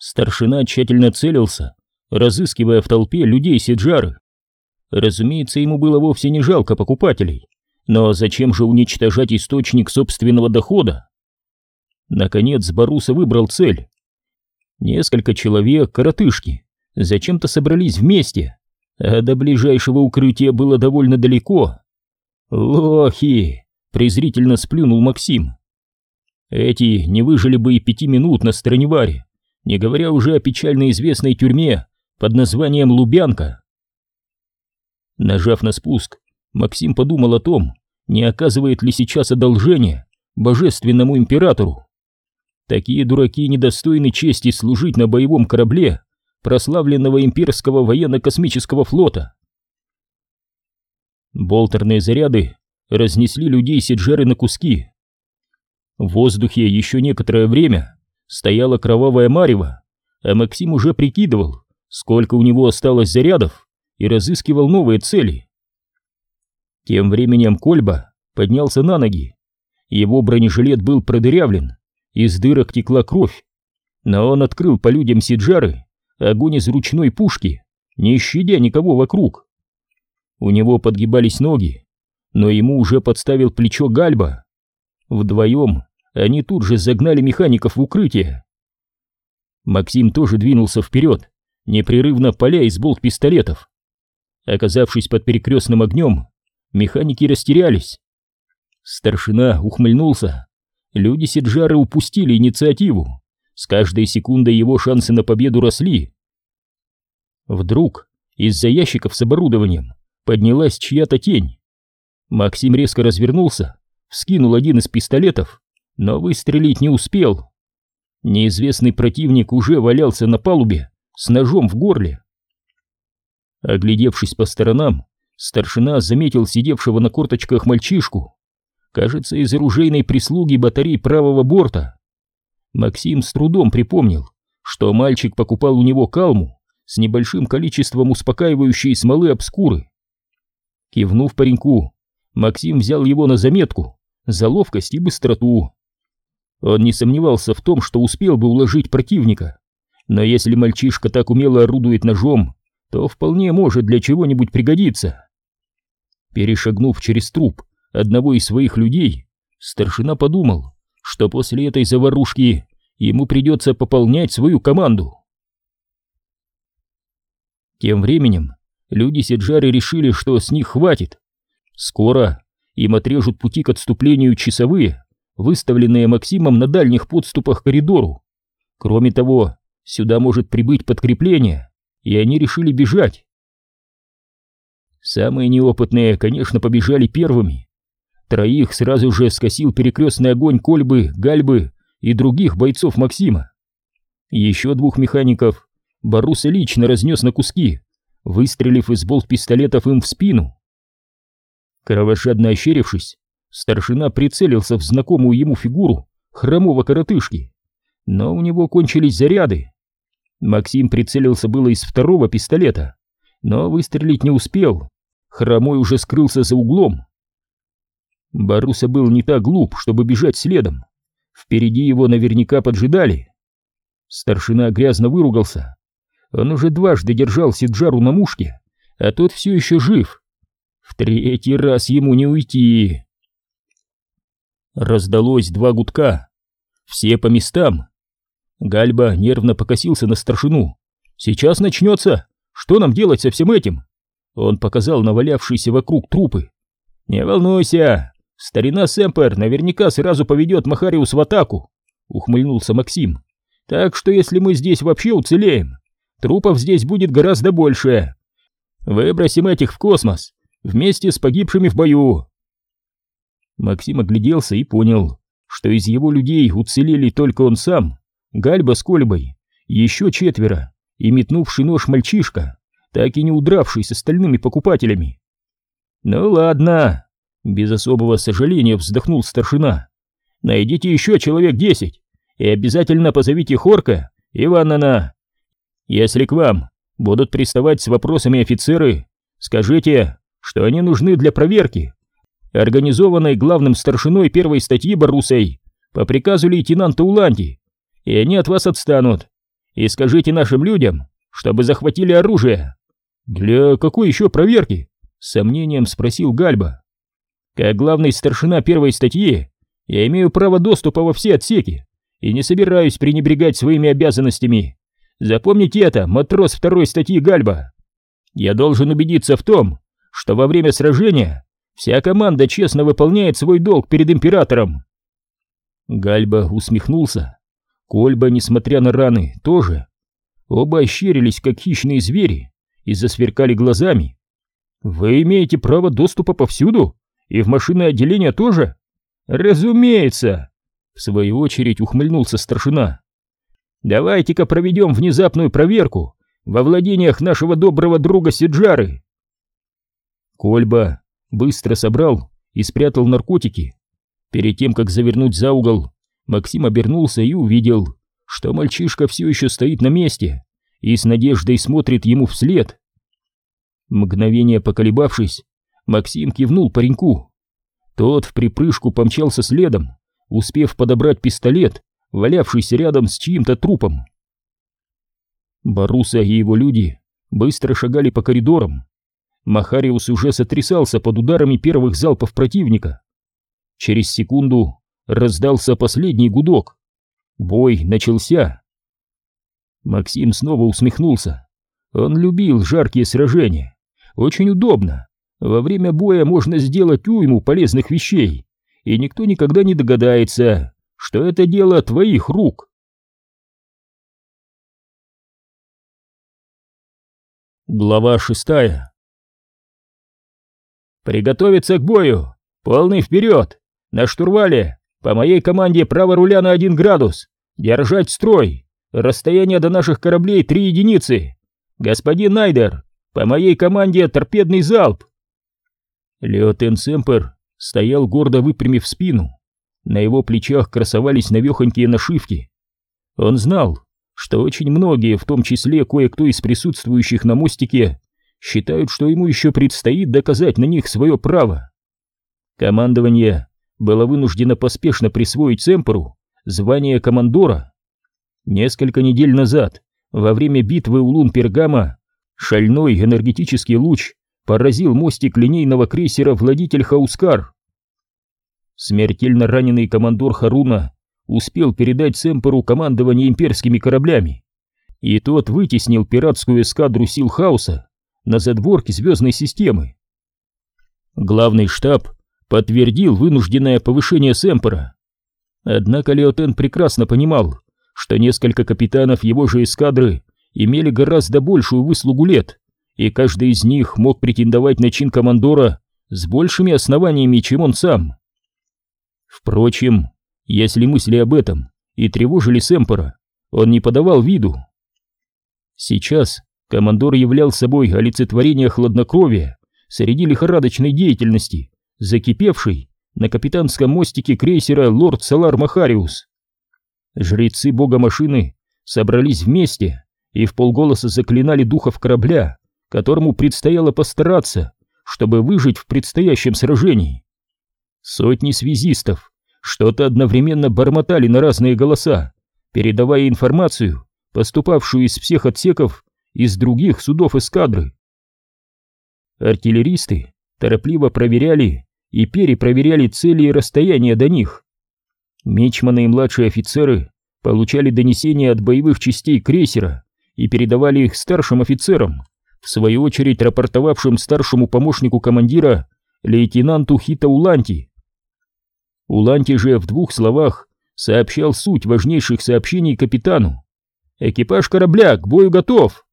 Старшина тщательно целился, разыскивая в толпе людей Сиджары. Разумеется, ему было вовсе не жалко покупателей, но зачем же уничтожать источник собственного дохода? Наконец Баруса выбрал цель. Несколько человек, коротышки, зачем-то собрались вместе, а до ближайшего укрытия было довольно далеко. «Лохи!» — презрительно сплюнул Максим. «Эти не выжили бы и пяти минут на Страневаре, не говоря уже о печально известной тюрьме под названием Лубянка». Нажав на спуск, Максим подумал о том, не оказывает ли сейчас одолжение божественному императору. Такие дураки недостойны чести служить на боевом корабле прославленного имперского военно-космического флота. Болтерные заряды разнесли людей Сиджеры на куски. В воздухе еще некоторое время стояла кровавая марево, а Максим уже прикидывал, сколько у него осталось зарядов, и разыскивал новые цели. Тем временем Кольба поднялся на ноги. Его бронежилет был продырявлен, из дырок текла кровь, но он открыл по людям Сиджары огонь из ручной пушки, не щадя никого вокруг. У него подгибались ноги, но ему уже подставил плечо Гальба. Вдвоем они тут же загнали механиков в укрытие. Максим тоже двинулся вперед, непрерывно поля из болт пистолетов. Оказавшись под перекрестным огнем, механики растерялись. Старшина ухмыльнулся. Люди Сиджары упустили инициативу. С каждой секундой его шансы на победу росли. Вдруг из-за ящиков с оборудованием поднялась чья-то тень. Максим резко развернулся, вскинул один из пистолетов, но выстрелить не успел. Неизвестный противник уже валялся на палубе с ножом в горле. Оглядевшись по сторонам, старшина заметил сидевшего на корточках мальчишку, кажется, из оружейной прислуги батареи правого борта. Максим с трудом припомнил, что мальчик покупал у него калму с небольшим количеством успокаивающей смолы обскуры. Кивнув пареньку, Максим взял его на заметку за ловкость и быстроту. Он не сомневался в том, что успел бы уложить противника, но если мальчишка так умело орудует ножом, то вполне может для чего-нибудь пригодиться. Перешагнув через труп одного из своих людей, старшина подумал, что после этой заварушки ему придется пополнять свою команду. Тем временем люди Седжары решили, что с них хватит. Скоро им отрежут пути к отступлению часовые, выставленные Максимом на дальних подступах к коридору. Кроме того, сюда может прибыть подкрепление, и они решили бежать. Самые неопытные, конечно, побежали первыми, Троих сразу же скосил перекрестный огонь Кольбы, Гальбы и других бойцов Максима. Еще двух механиков Баруса лично разнес на куски, выстрелив из болт пистолетов им в спину. Кровожадно ощерившись, старшина прицелился в знакомую ему фигуру хромого коротышки, но у него кончились заряды. Максим прицелился было из второго пистолета, но выстрелить не успел, хромой уже скрылся за углом. Баруса был не так глуп, чтобы бежать следом. Впереди его наверняка поджидали. Старшина грязно выругался. Он уже дважды держал Сиджару на мушке, а тот все еще жив. В третий раз ему не уйти. Раздалось два гудка. Все по местам. Гальба нервно покосился на старшину. «Сейчас начнется! Что нам делать со всем этим?» Он показал навалявшиеся вокруг трупы. «Не волнуйся, Старина Сэмпер наверняка сразу поведет Махариус в атаку, ухмыльнулся Максим. Так что если мы здесь вообще уцелеем, трупов здесь будет гораздо больше. Выбросим этих в космос вместе с погибшими в бою. Максим огляделся и понял, что из его людей уцелели только он сам, Гальба с Кольбой, еще четверо и метнувший нож мальчишка, так и не удравший с остальными покупателями. «Ну ладно, без особого сожаления вздохнул старшина. Найдите еще человек десять и обязательно позовите Хорка и Ваннана. Если к вам будут приставать с вопросами офицеры, скажите, что они нужны для проверки, организованной главным старшиной первой статьи Барусой по приказу лейтенанта Уланди, и они от вас отстанут. и скажите нашим людям, чтобы захватили оружие. Для какой еще проверки? С сомнением спросил Гальба. Как главный старшина первой статьи, я имею право доступа во все отсеки и не собираюсь пренебрегать своими обязанностями. Запомните это, матрос второй статьи Гальба. Я должен убедиться в том, что во время сражения вся команда честно выполняет свой долг перед императором. Гальба усмехнулся. Кольба, несмотря на раны, тоже. Оба ощерились, как хищные звери, и засверкали глазами. «Вы имеете право доступа повсюду? И в машинное отделение тоже?» «Разумеется!» В свою очередь ухмыльнулся старшина. «Давайте-ка проведем внезапную проверку во владениях нашего доброго друга Сиджары!» Кольба быстро собрал и спрятал наркотики. Перед тем, как завернуть за угол, Максим обернулся и увидел, что мальчишка все еще стоит на месте и с надеждой смотрит ему вслед. Мгновение поколебавшись, Максим кивнул пареньку. Тот в припрыжку помчался следом, успев подобрать пистолет, валявшийся рядом с чьим-то трупом. Баруса и его люди быстро шагали по коридорам. Махариус уже сотрясался под ударами первых залпов противника. Через секунду раздался последний гудок. Бой начался. Максим снова усмехнулся. Он любил жаркие сражения. Очень удобно. Во время боя можно сделать уйму полезных вещей, и никто никогда не догадается, что это дело твоих рук. Глава шестая «Приготовиться к бою! Полный вперед! На штурвале! По моей команде право руля на один градус! Держать строй! Расстояние до наших кораблей три единицы! Господин Найдер, по моей команде торпедный залп!» Леотен Семпер стоял гордо выпрямив спину. На его плечах красовались навехонькие нашивки. Он знал, что очень многие, в том числе кое-кто из присутствующих на мостике, считают, что ему еще предстоит доказать на них свое право. Командование было вынуждено поспешно присвоить Семперу звание командора. Несколько недель назад, во время битвы у Лун-Пергама, шальной энергетический луч поразил мостик линейного крейсера «Владитель Хаускар». Смертельно раненый командор Харуна успел передать Семперу командование имперскими кораблями, и тот вытеснил пиратскую эскадру сил хаоса на задворке звездной системы. Главный штаб подтвердил вынужденное повышение Семпера. Однако Леотен прекрасно понимал, что несколько капитанов его же эскадры имели гораздо большую выслугу лет, и каждый из них мог претендовать на чин командора с большими основаниями, чем он сам. Впрочем, если мысли об этом и тревожили Сэмпора, он не подавал виду. Сейчас командор являл собой олицетворение хладнокровия среди лихорадочной деятельности, закипевшей на капитанском мостике крейсера «Лорд Салар Махариус». Жрецы бога машины собрались вместе и в полголоса заклинали духов корабля, которому предстояло постараться, чтобы выжить в предстоящем сражении. Сотни связистов что-то одновременно бормотали на разные голоса, передавая информацию, поступавшую из всех отсеков из других судов эскадры. Артиллеристы торопливо проверяли и перепроверяли цели и расстояния до них. Мичманы и младшие офицеры получали донесения от боевых частей крейсера и передавали их старшим офицерам, в свою очередь рапортовавшим старшему помощнику командира лейтенанту Хита Уланти. Уланти же в двух словах сообщал суть важнейших сообщений капитану. «Экипаж корабля к бою готов!»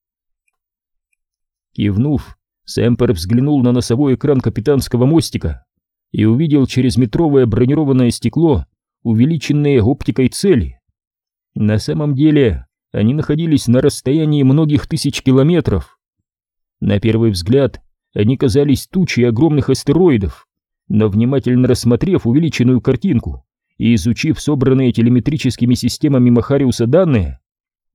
Кивнув, Сэмпер взглянул на носовой экран капитанского мостика и увидел через метровое бронированное стекло увеличенные оптикой цели. На самом деле они находились на расстоянии многих тысяч километров. На первый взгляд они казались тучей огромных астероидов, но внимательно рассмотрев увеличенную картинку и изучив собранные телеметрическими системами Махариуса данные,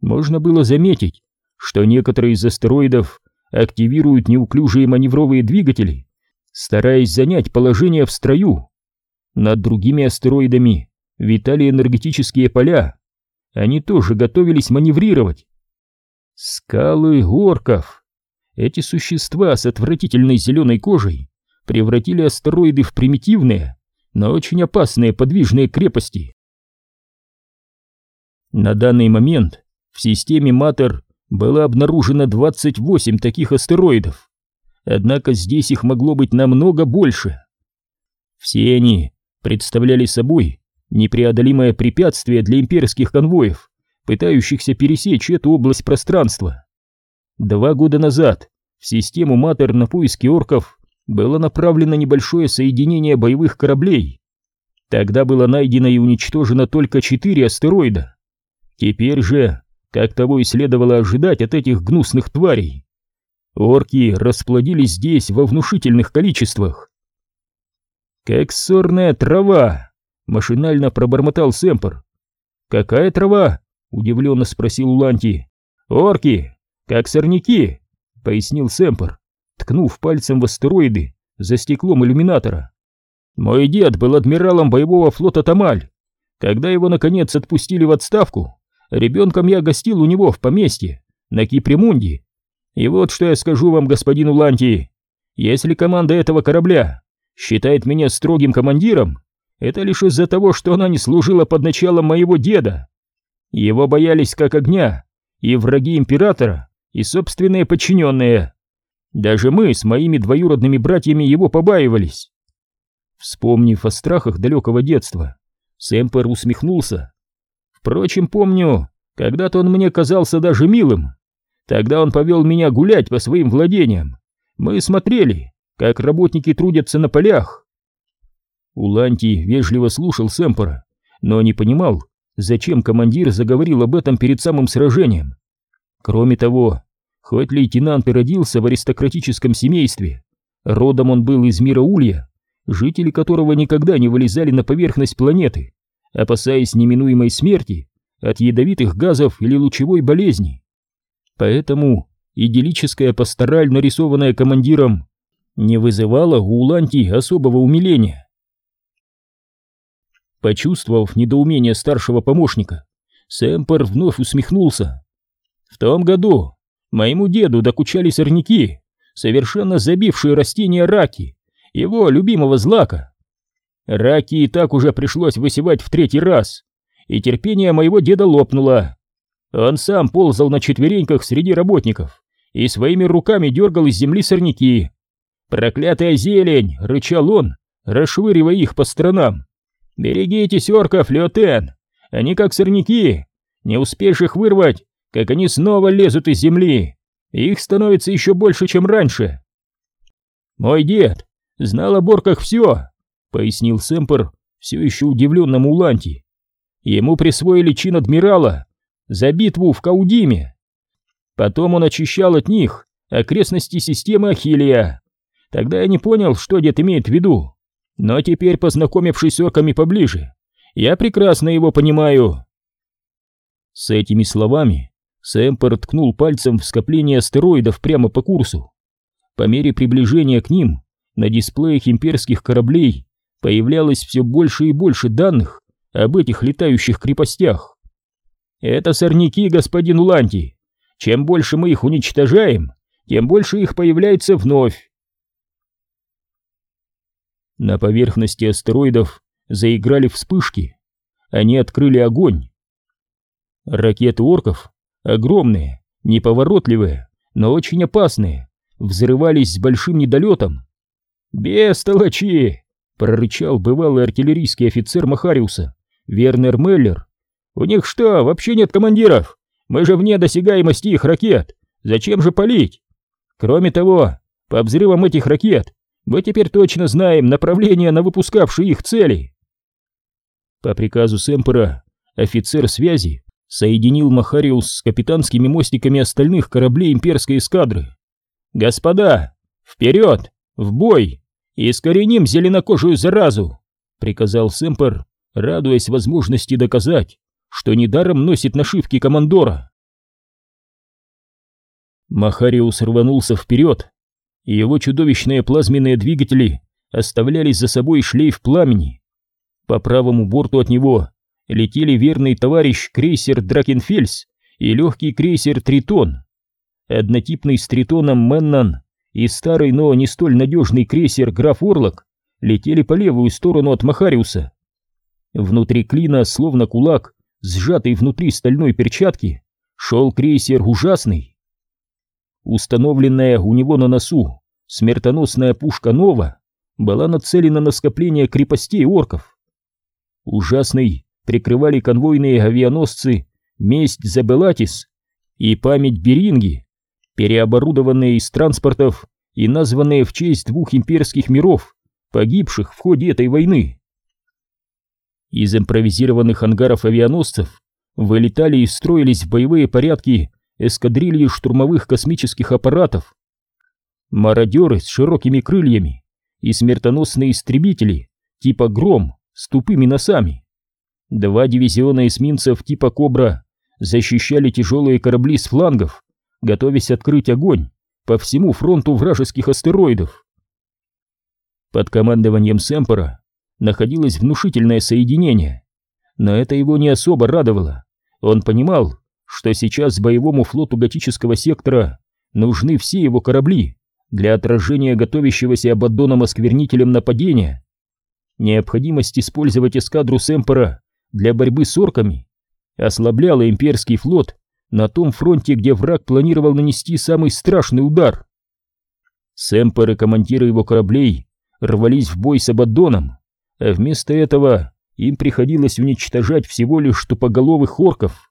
можно было заметить, что некоторые из астероидов активируют неуклюжие маневровые двигатели, стараясь занять положение в строю. Над другими астероидами витали энергетические поля. Они тоже готовились маневрировать, Скалы орков. Эти существа с отвратительной зеленой кожей превратили астероиды в примитивные, но очень опасные подвижные крепости. На данный момент в системе Матер было обнаружено 28 таких астероидов, однако здесь их могло быть намного больше. Все они представляли собой непреодолимое препятствие для имперских конвоев, пытающихся пересечь эту область пространства. Два года назад в систему Матер на поиски орков было направлено небольшое соединение боевых кораблей. Тогда было найдено и уничтожено только четыре астероида. Теперь же, как того и следовало ожидать от этих гнусных тварей, орки расплодились здесь во внушительных количествах. «Как сорная трава!» — машинально пробормотал Сэмпер. «Какая трава?» — удивленно спросил Ланти. «Орки! Как сорняки!» — пояснил Сэмпер ткнув пальцем в астероиды за стеклом иллюминатора. «Мой дед был адмиралом боевого флота Тамаль. Когда его, наконец, отпустили в отставку, ребенком я гостил у него в поместье, на Кипремунде. И вот что я скажу вам, господин Уланти. Если команда этого корабля считает меня строгим командиром, это лишь из-за того, что она не служила под началом моего деда. Его боялись как огня, и враги императора, и собственные подчиненные. Даже мы с моими двоюродными братьями его побаивались. Вспомнив о страхах далекого детства, Сэмпер усмехнулся. Впрочем, помню, когда-то он мне казался даже милым. Тогда он повел меня гулять по своим владениям. Мы смотрели, как работники трудятся на полях. Уланти вежливо слушал Сэмпера, но не понимал, зачем командир заговорил об этом перед самым сражением. Кроме того, Хоть лейтенант и родился в аристократическом семействе, родом он был из мира Улья, жители которого никогда не вылезали на поверхность планеты, опасаясь неминуемой смерти от ядовитых газов или лучевой болезни. Поэтому идиллическая пастораль, нарисованная командиром, не вызывала у Уланти особого умиления. Почувствовав недоумение старшего помощника, Сэмпер вновь усмехнулся. В том году Моему деду докучали сорняки, совершенно забившие растения раки, его любимого злака. Раки и так уже пришлось высевать в третий раз, и терпение моего деда лопнуло. Он сам ползал на четвереньках среди работников и своими руками дергал из земли сорняки. «Проклятая зелень!» — рычал он, расшвыривая их по сторонам. «Берегитесь орков, Леотен! Они как сорняки! Не успеешь их вырвать, как они снова лезут из земли. Их становится еще больше, чем раньше. Мой дед знал о борках все, пояснил Сэмпер все еще удивленному Уланти. Ему присвоили чин адмирала за битву в Каудиме. Потом он очищал от них окрестности системы Ахиллия. Тогда я не понял, что дед имеет в виду. Но теперь, познакомившись с орками поближе, я прекрасно его понимаю. С этими словами Сэмпер ткнул пальцем в скопление астероидов прямо по курсу. По мере приближения к ним на дисплеях имперских кораблей появлялось все больше и больше данных об этих летающих крепостях. «Это сорняки, господин Уланти. Чем больше мы их уничтожаем, тем больше их появляется вновь». На поверхности астероидов заиграли вспышки. Они открыли огонь. Ракеты орков Огромные, неповоротливые, но очень опасные, взрывались с большим недолетом. «Бестолочи!» — прорычал бывалый артиллерийский офицер Махариуса, Вернер Меллер. «У них что, вообще нет командиров? Мы же вне досягаемости их ракет. Зачем же палить? Кроме того, по взрывам этих ракет мы теперь точно знаем направление на выпускавшие их цели». По приказу Сэмпера офицер связи соединил Махариус с капитанскими мостиками остальных кораблей имперской эскадры. «Господа, вперед, в бой! Искореним зеленокожую заразу!» — приказал Сэмпер, радуясь возможности доказать, что недаром носит нашивки командора. Махариус рванулся вперед, и его чудовищные плазменные двигатели оставляли за собой шлейф пламени. По правому борту от него летели верный товарищ крейсер Дракенфельс и легкий крейсер Тритон. однотипный с тритоном Меннан и старый, но не столь надежный крейсер Граф Орлок летели по левую сторону от Махариуса. Внутри клина, словно кулак, сжатый внутри стальной перчатки, шел крейсер ужасный. Установленная у него на носу смертоносная пушка Нова была нацелена на скопление крепостей орков. Ужасный прикрывали конвойные авианосцы «Месть Забелатис» и «Память Беринги», переоборудованные из транспортов и названные в честь двух имперских миров, погибших в ходе этой войны. Из импровизированных ангаров авианосцев вылетали и строились в боевые порядки эскадрильи штурмовых космических аппаратов. Мародеры с широкими крыльями и смертоносные истребители типа «Гром» с тупыми носами. Два дивизиона эсминцев типа «Кобра» защищали тяжелые корабли с флангов, готовясь открыть огонь по всему фронту вражеских астероидов. Под командованием Сэмпора находилось внушительное соединение, но это его не особо радовало. Он понимал, что сейчас боевому флоту готического сектора нужны все его корабли для отражения готовящегося Абаддоном осквернителем нападения. Необходимость использовать эскадру Сэмпора для борьбы с орками ослабляла имперский флот на том фронте, где враг планировал нанести самый страшный удар. Сэмпор и командиры его кораблей рвались в бой с Абаддоном, а вместо этого им приходилось уничтожать всего лишь тупоголовых орков.